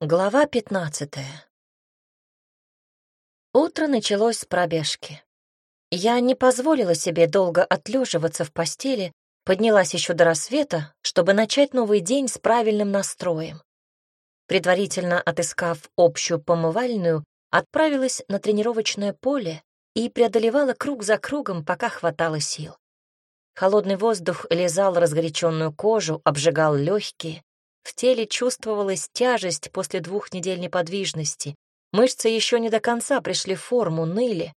Глава пятнадцатая. Утро началось с пробежки. Я не позволила себе долго отлеживаться в постели, поднялась еще до рассвета, чтобы начать новый день с правильным настроем. Предварительно отыскав общую помывальную, отправилась на тренировочное поле и преодолевала круг за кругом, пока хватало сил. Холодный воздух лизал разгоряченную кожу, обжигал легкие, в теле чувствовалась тяжесть после двух недель неподвижности. Мышцы еще не до конца пришли в форму, ныли.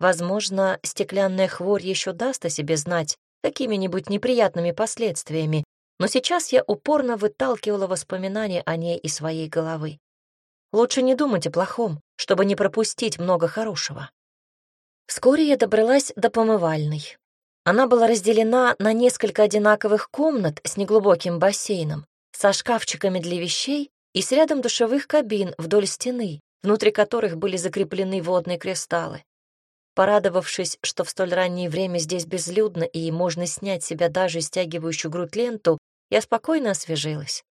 Возможно, стеклянная хворь еще даст о себе знать какими-нибудь неприятными последствиями, но сейчас я упорно выталкивала воспоминания о ней из своей головы. Лучше не думать о плохом, чтобы не пропустить много хорошего. Вскоре я добралась до помывальной. Она была разделена на несколько одинаковых комнат с неглубоким бассейном со шкафчиками для вещей и с рядом душевых кабин вдоль стены, внутри которых были закреплены водные кристаллы. Порадовавшись, что в столь раннее время здесь безлюдно и можно снять себя даже стягивающую грудь ленту, я спокойно освежилась.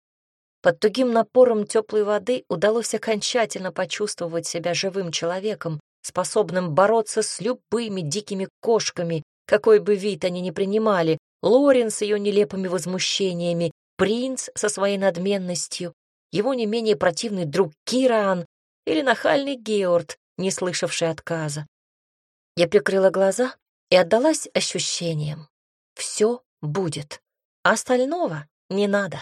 Под тугим напором теплой воды удалось окончательно почувствовать себя живым человеком, способным бороться с любыми дикими кошками, какой бы вид они ни принимали, Лорен с ее нелепыми возмущениями принц со своей надменностью, его не менее противный друг Киран или нахальный Георд, не слышавший отказа. Я прикрыла глаза и отдалась ощущениям. Все будет, а остального не надо.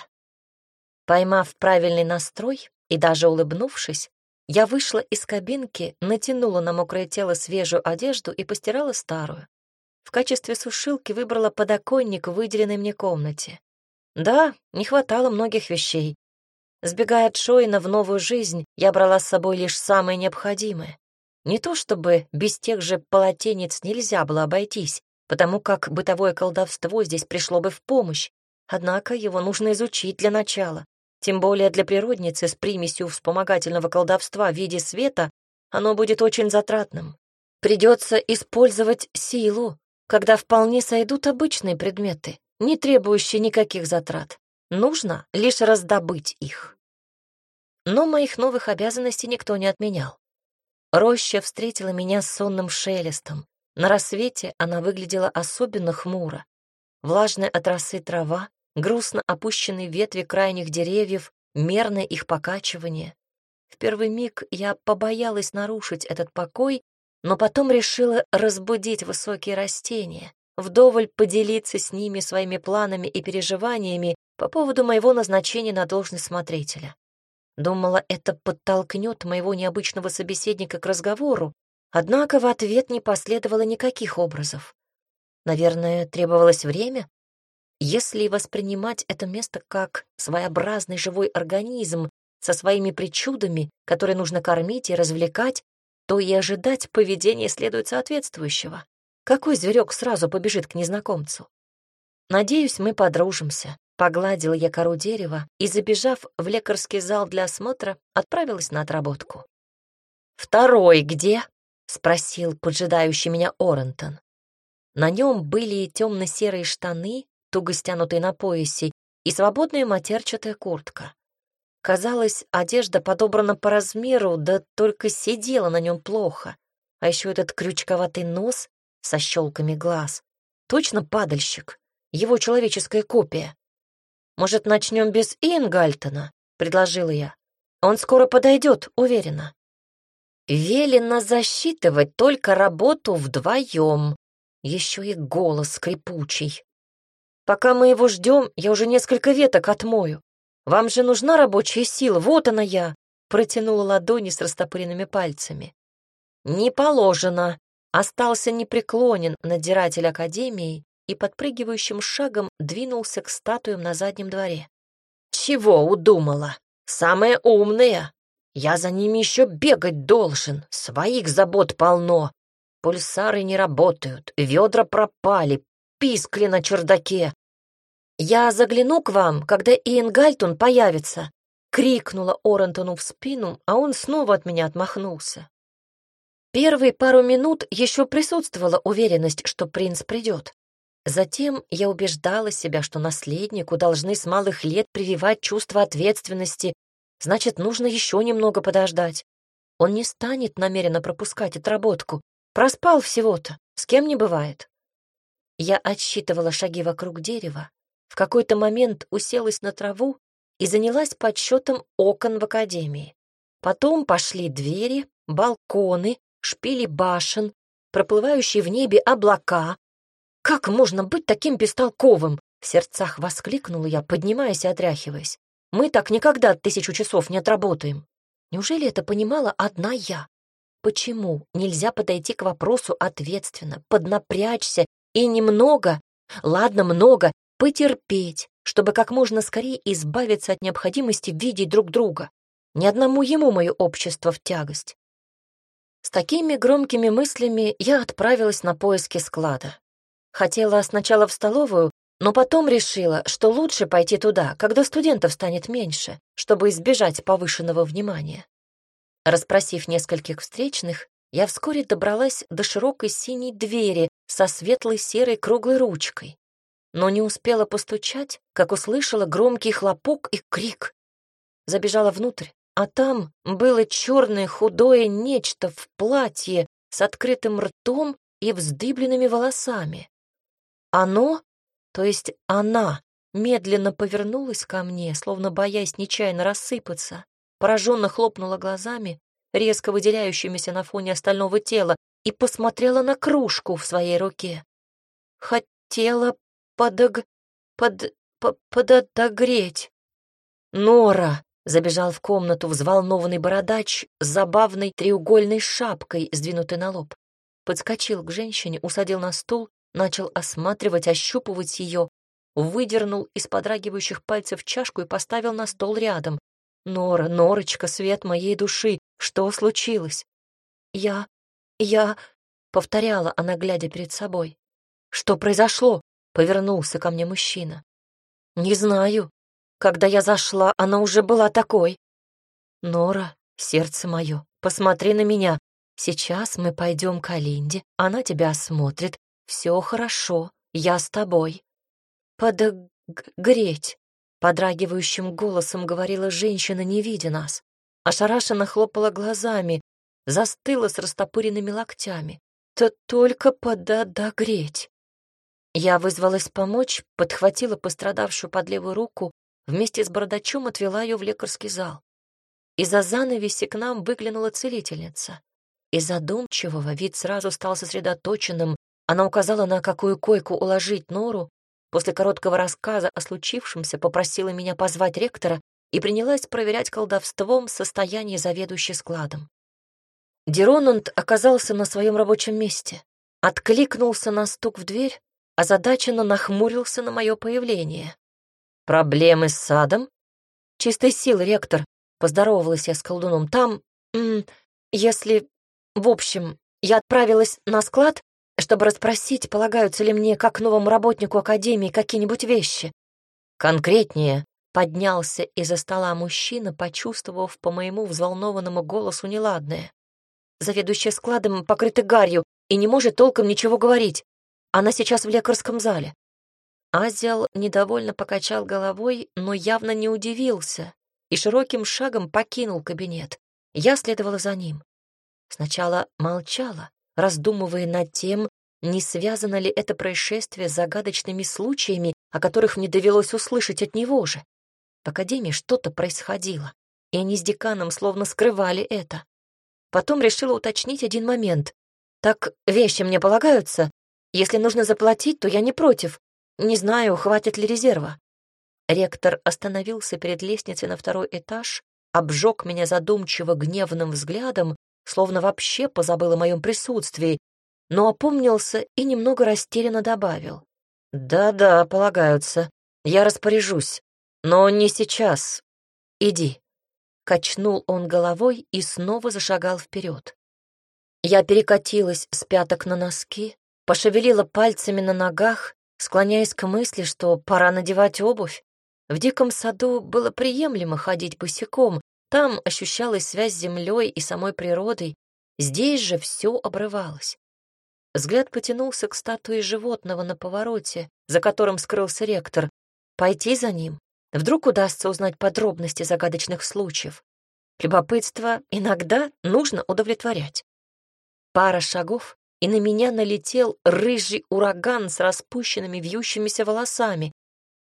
Поймав правильный настрой и даже улыбнувшись, я вышла из кабинки, натянула на мокрое тело свежую одежду и постирала старую. В качестве сушилки выбрала подоконник в выделенной мне комнате. Да, не хватало многих вещей. Сбегая от Шоина в новую жизнь, я брала с собой лишь самое необходимое. Не то чтобы без тех же полотенец нельзя было обойтись, потому как бытовое колдовство здесь пришло бы в помощь, однако его нужно изучить для начала. Тем более для природницы с примесью вспомогательного колдовства в виде света оно будет очень затратным. Придется использовать силу, когда вполне сойдут обычные предметы не требующий никаких затрат. Нужно лишь раздобыть их. Но моих новых обязанностей никто не отменял. Роща встретила меня с сонным шелестом. На рассвете она выглядела особенно хмуро. Влажная от росы трава, грустно опущенные ветви крайних деревьев, мерное их покачивание. В первый миг я побоялась нарушить этот покой, но потом решила разбудить высокие растения, вдоволь поделиться с ними своими планами и переживаниями по поводу моего назначения на должность смотрителя. Думала, это подтолкнет моего необычного собеседника к разговору, однако в ответ не последовало никаких образов. Наверное, требовалось время? Если воспринимать это место как своеобразный живой организм со своими причудами, которые нужно кормить и развлекать, то и ожидать поведения следует соответствующего. Какой зверек сразу побежит к незнакомцу? Надеюсь, мы подружимся. Погладила я кору дерева и, забежав в лекарский зал для осмотра, отправилась на отработку. «Второй где?» — спросил поджидающий меня Орентон. На нем были темно-серые штаны, туго стянутые на поясе, и свободная матерчатая куртка. Казалось, одежда подобрана по размеру, да только сидела на нем плохо. А еще этот крючковатый нос со щелками глаз. Точно падальщик, его человеческая копия. «Может, начнем без Ингальтона?» — предложила я. «Он скоро подойдет, уверена». «Велено засчитывать только работу вдвоем», еще и голос скрипучий. «Пока мы его ждем, я уже несколько веток отмою. Вам же нужна рабочая сила, вот она я», протянула ладони с растопыренными пальцами. «Не положено», остался непреклонен надзиратель Академии и подпрыгивающим шагом двинулся к статуям на заднем дворе. «Чего удумала? Самая умная! Я за ними еще бегать должен, своих забот полно. Пульсары не работают, ведра пропали, пискли на чердаке. Я загляну к вам, когда Иэн Гальтон появится!» — крикнула Орентону в спину, а он снова от меня отмахнулся. Первые пару минут еще присутствовала уверенность, что принц придет. Затем я убеждала себя, что наследнику должны с малых лет прививать чувство ответственности, значит, нужно еще немного подождать. Он не станет намеренно пропускать отработку. Проспал всего-то, с кем не бывает. Я отсчитывала шаги вокруг дерева, в какой-то момент уселась на траву и занялась подсчетом окон в академии. Потом пошли двери, балконы, шпили башен, проплывающие в небе облака. «Как можно быть таким бестолковым?» В сердцах воскликнула я, поднимаясь и отряхиваясь. «Мы так никогда тысячу часов не отработаем». Неужели это понимала одна я? Почему нельзя подойти к вопросу ответственно, поднапрячься и немного, ладно, много, потерпеть, чтобы как можно скорее избавиться от необходимости видеть друг друга? Ни одному ему мое общество в тягость. С такими громкими мыслями я отправилась на поиски склада. Хотела сначала в столовую, но потом решила, что лучше пойти туда, когда студентов станет меньше, чтобы избежать повышенного внимания. Распросив нескольких встречных, я вскоре добралась до широкой синей двери со светлой серой круглой ручкой. Но не успела постучать, как услышала громкий хлопок и крик. Забежала внутрь, а там было черное худое нечто в платье с открытым ртом и вздыбленными волосами. Оно, то есть она, медленно повернулась ко мне, словно боясь нечаянно рассыпаться, пораженно хлопнула глазами, резко выделяющимися на фоне остального тела, и посмотрела на кружку в своей руке. Хотела подог... под... подотогреть. «Нора!» — забежал в комнату взволнованный бородач с забавной треугольной шапкой, сдвинутой на лоб. Подскочил к женщине, усадил на стул начал осматривать, ощупывать ее, выдернул из подрагивающих пальцев чашку и поставил на стол рядом. «Нора, Норочка, свет моей души, что случилось?» «Я... я...» — повторяла она, глядя перед собой. «Что произошло?» — повернулся ко мне мужчина. «Не знаю. Когда я зашла, она уже была такой». «Нора, сердце мое, посмотри на меня. Сейчас мы пойдем к Алинде, она тебя осмотрит, все хорошо, я с тобой. Подогреть, подрагивающим голосом говорила женщина, не видя нас. Ошарашенно хлопала глазами, застыла с растопыренными локтями. То только подогреть. Я вызвалась помочь, подхватила пострадавшую под левую руку, вместе с бородачом отвела ее в лекарский зал. Из-за занавеси к нам выглянула целительница. Из задумчивого вид сразу стал сосредоточенным, она указала, на какую койку уложить Нору, после короткого рассказа о случившемся попросила меня позвать ректора и принялась проверять колдовством состояние заведующей складом. Деронанд оказался на своем рабочем месте, откликнулся на стук в дверь, озадаченно нахмурился на мое появление. «Проблемы с садом?» «Чистой силы, ректор», — поздоровалась я с колдуном. «Там, если... В общем, я отправилась на склад, чтобы расспросить, полагаются ли мне, как новому работнику Академии, какие-нибудь вещи. Конкретнее поднялся из-за стола мужчина, почувствовав по моему взволнованному голосу неладное. Заведующая складом покрыта гарью и не может толком ничего говорить. Она сейчас в лекарском зале. Азиал недовольно покачал головой, но явно не удивился и широким шагом покинул кабинет. Я следовала за ним. Сначала молчала, раздумывая над тем, не связано ли это происшествие с загадочными случаями, о которых мне довелось услышать от него же. В академии что-то происходило, и они с деканом словно скрывали это. Потом решила уточнить один момент. «Так вещи мне полагаются? Если нужно заплатить, то я не против. Не знаю, хватит ли резерва». Ректор остановился перед лестницей на второй этаж, обжег меня задумчиво гневным взглядом словно вообще позабыл о моем присутствии, но опомнился и немного растерянно добавил. «Да-да, полагаются. Я распоряжусь. Но не сейчас. Иди». Качнул он головой и снова зашагал вперед. Я перекатилась с пяток на носки, пошевелила пальцами на ногах, склоняясь к мысли, что пора надевать обувь. В диком саду было приемлемо ходить босиком, там ощущалась связь с землей и самой природой, здесь же все обрывалось. Взгляд потянулся к статуе животного на повороте, за которым скрылся ректор. Пойти за ним? Вдруг удастся узнать подробности загадочных случаев. Любопытство иногда нужно удовлетворять. Пара шагов, и на меня налетел рыжий ураган с распущенными вьющимися волосами.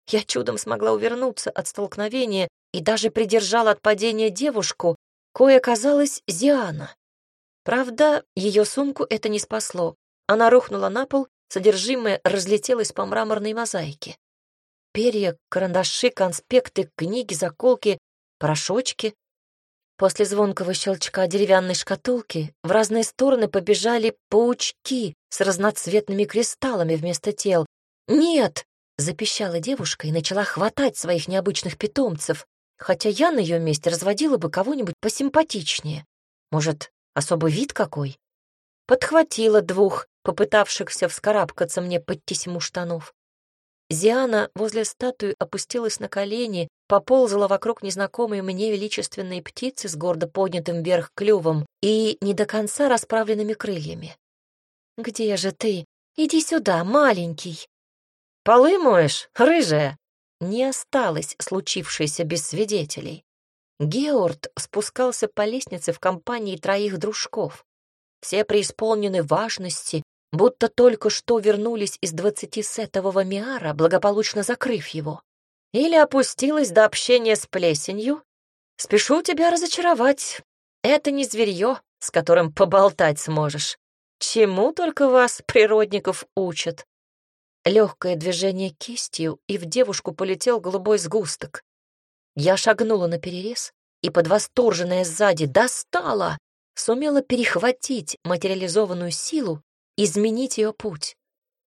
Я чудом смогла увернуться от столкновения и даже придержала от падения девушку, кое оказалась Зиана. Правда, ее сумку это не спасло. Она рухнула на пол, содержимое разлетелось по мраморной мозаике. Перья, карандаши, конспекты, книги, заколки, порошочки, После звонкого щелчка деревянной шкатулки в разные стороны побежали паучки с разноцветными кристаллами вместо тел. «Нет!» — запищала девушка и начала хватать своих необычных питомцев, хотя я на ее месте разводила бы кого-нибудь посимпатичнее. Может, особый вид какой? Подхватила двух, попытавшихся вскарабкаться мне под тесему штанов. Зиана возле статуи опустилась на колени, поползала вокруг незнакомой мне величественной птицы с гордо поднятым вверх клювом и не до конца расправленными крыльями. «Где же ты? Иди сюда, маленький!» «Полы моешь, рыжая?» Не осталось случившееся без свидетелей. Георд спускался по лестнице в компании троих дружков. Все преисполнены важности будто только что вернулись из двадцатисетового миара, благополучно закрыв его. Или опустилась до общения с плесенью. Спешу тебя разочаровать. Это не зверье, с которым поболтать сможешь. Чему только вас, природников, учат. Легкое движение кистью, и в девушку полетел голубой сгусток. Я шагнула на перерез и под восторженное сзади достала, сумела перехватить материализованную силу изменить ее путь.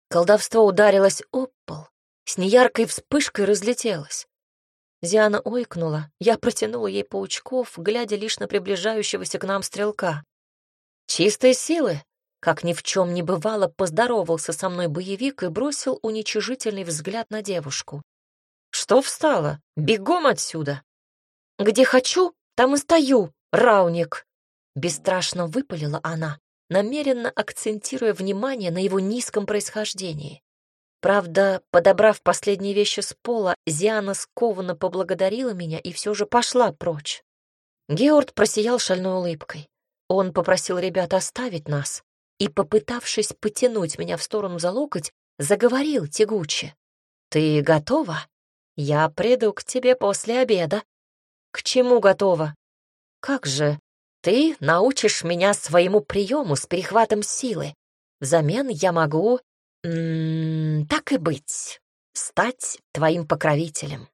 Колдовство ударилось об пол, с неяркой вспышкой разлетелось. Зиана ойкнула, я протянула ей паучков, глядя лишь на приближающегося к нам стрелка. «Чистой силы!» Как ни в чем не бывало, поздоровался со мной боевик и бросил уничижительный взгляд на девушку. «Что встала? Бегом отсюда!» «Где хочу, там и стою, рауник!» Бесстрашно выпалила она, намеренно акцентируя внимание на его низком происхождении. Правда, подобрав последние вещи с пола, Зиана скованно поблагодарила меня и все же пошла прочь. Георг просиял шальной улыбкой. Он попросил ребят оставить нас и, попытавшись потянуть меня в сторону за локоть, заговорил тягуче. «Ты готова? Я приду к тебе после обеда». «К чему готова?» «Как же? Ты научишь меня своему приему с перехватом силы. Взамен я могу, м -м, так и быть, стать твоим покровителем.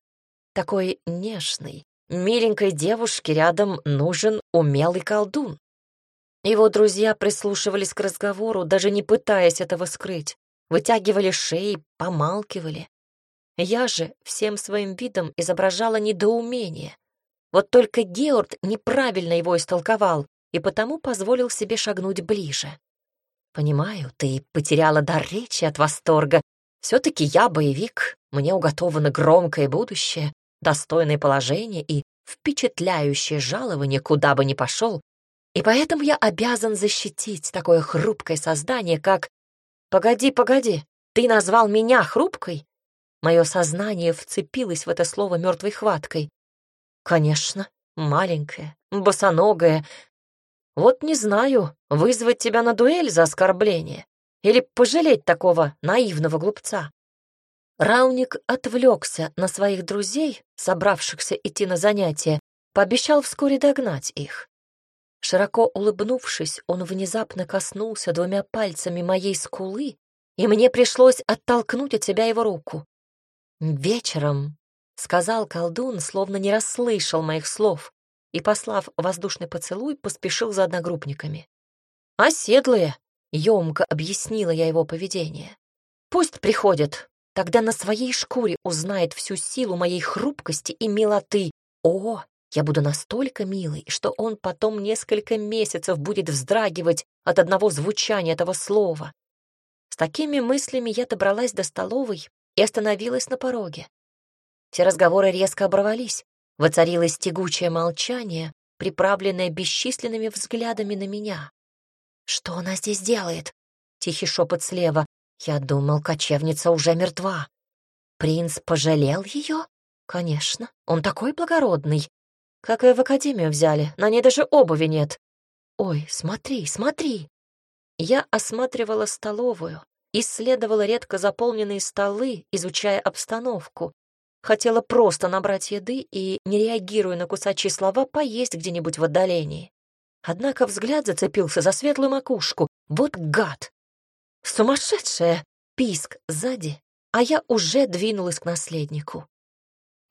Такой нежный, миленькой девушке рядом нужен умелый колдун. Его друзья прислушивались к разговору, даже не пытаясь этого скрыть, вытягивали шеи, помалкивали. Я же всем своим видом изображала недоумение, вот только Георг неправильно его истолковал и потому позволил себе шагнуть ближе. «Понимаю, ты потеряла дар речи от восторга. Все-таки я боевик, мне уготовано громкое будущее, достойное положение и впечатляющее жалование, куда бы ни пошел, и поэтому я обязан защитить такое хрупкое создание, как... Погоди, погоди, ты назвал меня хрупкой? Мое сознание вцепилось в это слово мертвой хваткой. Конечно, маленькая, босоногая. Вот не знаю, вызвать тебя на дуэль за оскорбление или пожалеть такого наивного глупца. Рауник отвлекся на своих друзей, собравшихся идти на занятия, пообещал вскоре догнать их. Широко улыбнувшись, он внезапно коснулся двумя пальцами моей скулы, и мне пришлось оттолкнуть от себя его руку. Вечером сказал колдун, словно не расслышал моих слов, и, послав воздушный поцелуй, поспешил за одногруппниками. «Оседлые!» — емко объяснила я его поведение. «Пусть приходят, тогда на своей шкуре узнает всю силу моей хрупкости и милоты. О, я буду настолько милой, что он потом несколько месяцев будет вздрагивать от одного звучания этого слова». С такими мыслями я добралась до столовой и остановилась на пороге. Все разговоры резко оборвались. Воцарилось тягучее молчание, приправленное бесчисленными взглядами на меня. «Что она здесь делает?» — тихий шепот слева. «Я думал, кочевница уже мертва. Принц пожалел ее? Конечно, он такой благородный. Как и в академию взяли, на ней даже обуви нет. Ой, смотри, смотри. Я осматривала столовую, исследовала редко заполненные столы, изучая обстановку. Хотела просто набрать еды и, не реагируя на кусачие слова, поесть где-нибудь в отдалении. Однако взгляд зацепился за светлую макушку. Вот гад! Сумасшедшая! Писк сзади, а я уже двинулась к наследнику.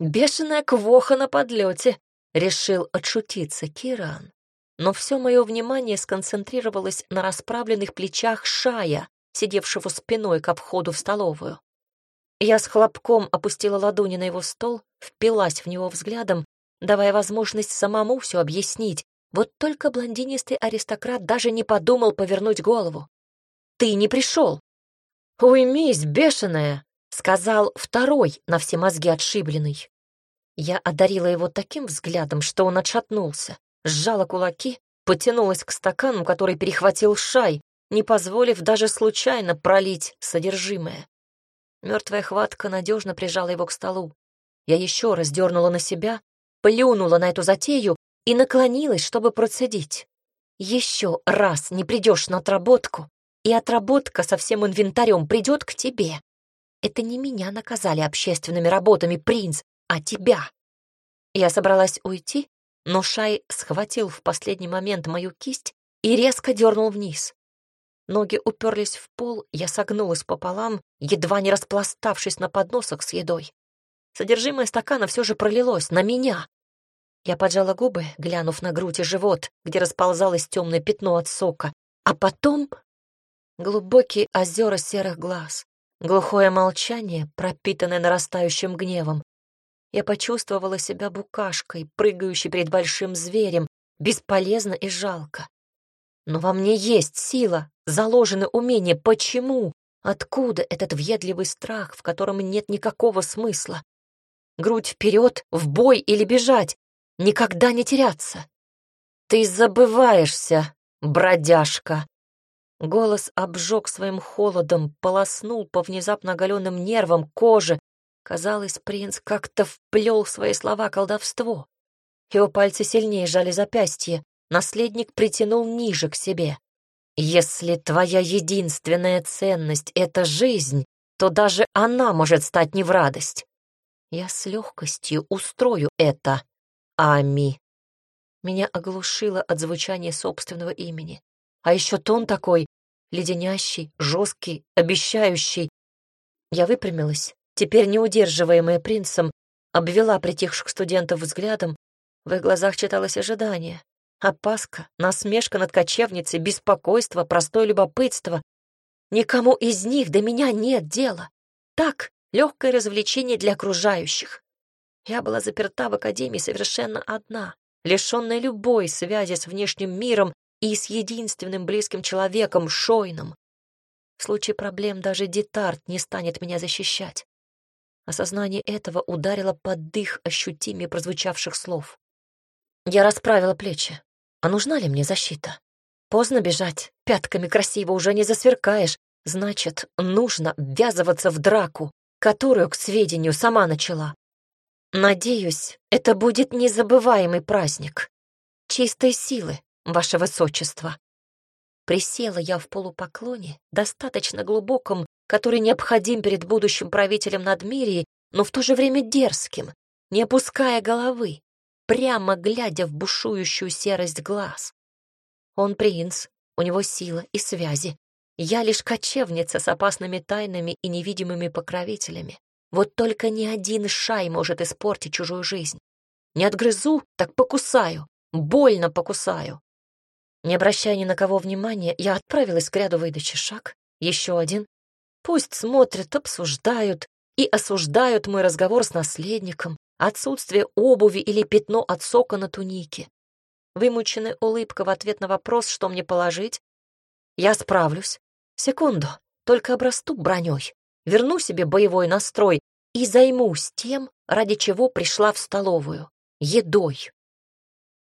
Бешеная квоха на подлете, решил отшутиться Киран. Но все мое внимание сконцентрировалось на расправленных плечах Шая, сидевшего спиной к обходу в столовую. Я с хлопком опустила ладони на его стол, впилась в него взглядом, давая возможность самому все объяснить. Вот только блондинистый аристократ даже не подумал повернуть голову. «Ты не пришел!» «Уймись, бешеная!» — сказал второй на все мозги отшибленный. Я одарила его таким взглядом, что он отшатнулся, сжала кулаки, потянулась к стакану, который перехватил шай, не позволив даже случайно пролить содержимое. Мертвая хватка надежно прижала его к столу. Я еще раз дернула на себя, плюнула на эту затею и наклонилась, чтобы процедить. Еще раз не придешь на отработку, и отработка со всем инвентарем придет к тебе. Это не меня наказали общественными работами, принц, а тебя. Я собралась уйти, но Шай схватил в последний момент мою кисть и резко дернул вниз. Ноги уперлись в пол, я согнулась пополам, едва не распластавшись на подносах с едой. Содержимое стакана все же пролилось на меня. Я поджала губы, глянув на грудь и живот, где расползалось темное пятно от сока, а потом глубокие озера серых глаз, глухое молчание, пропитанное нарастающим гневом. Я почувствовала себя букашкой, прыгающей перед большим зверем, бесполезно и жалко. Но во мне есть сила, заложены умения. Почему? Откуда этот въедливый страх, в котором нет никакого смысла? Грудь вперед, в бой или бежать? Никогда не теряться. Ты забываешься, бродяжка. Голос обжег своим холодом, полоснул по внезапно оголенным нервам, коже. Казалось, принц как-то вплел в свои слова колдовство. Его пальцы сильнее жали запястье, наследник притянул ниже к себе. «Если твоя единственная ценность — это жизнь, то даже она может стать не в радость. Я с легкостью устрою это, Ами». Меня оглушило от звучания собственного имени. А еще тон такой, леденящий, жесткий, обещающий. Я выпрямилась, теперь не удерживаемая принцем, обвела притихших студентов взглядом. В их глазах читалось ожидание. Опаска, насмешка над кочевницей, беспокойство, простое любопытство. Никому из них до меня нет дела. Так, легкое развлечение для окружающих. Я была заперта в академии совершенно одна, лишенная любой связи с внешним миром и с единственным близким человеком, Шойном. В случае проблем даже Детарт не станет меня защищать. Осознание этого ударило под дых ощутимее прозвучавших слов. Я расправила плечи. А нужна ли мне защита? Поздно бежать, пятками красиво уже не засверкаешь. Значит, нужно ввязываться в драку, которую, к сведению, сама начала. Надеюсь, это будет незабываемый праздник. Чистой силы, ваше высочество. Присела я в полупоклоне, достаточно глубоком, который необходим перед будущим правителем Надмирии, но в то же время дерзким, не опуская головы прямо глядя в бушующую серость глаз. Он принц, у него сила и связи. Я лишь кочевница с опасными тайнами и невидимыми покровителями. Вот только ни один шай может испортить чужую жизнь. Не отгрызу, так покусаю, больно покусаю. Не обращая ни на кого внимания, я отправилась к ряду выдачи шаг, еще один. Пусть смотрят, обсуждают и осуждают мой разговор с наследником, отсутствие обуви или пятно от сока на тунике. Вымученная улыбка в ответ на вопрос, что мне положить. Я справлюсь. Секунду, только обрасту броней, верну себе боевой настрой и займусь тем, ради чего пришла в столовую — едой.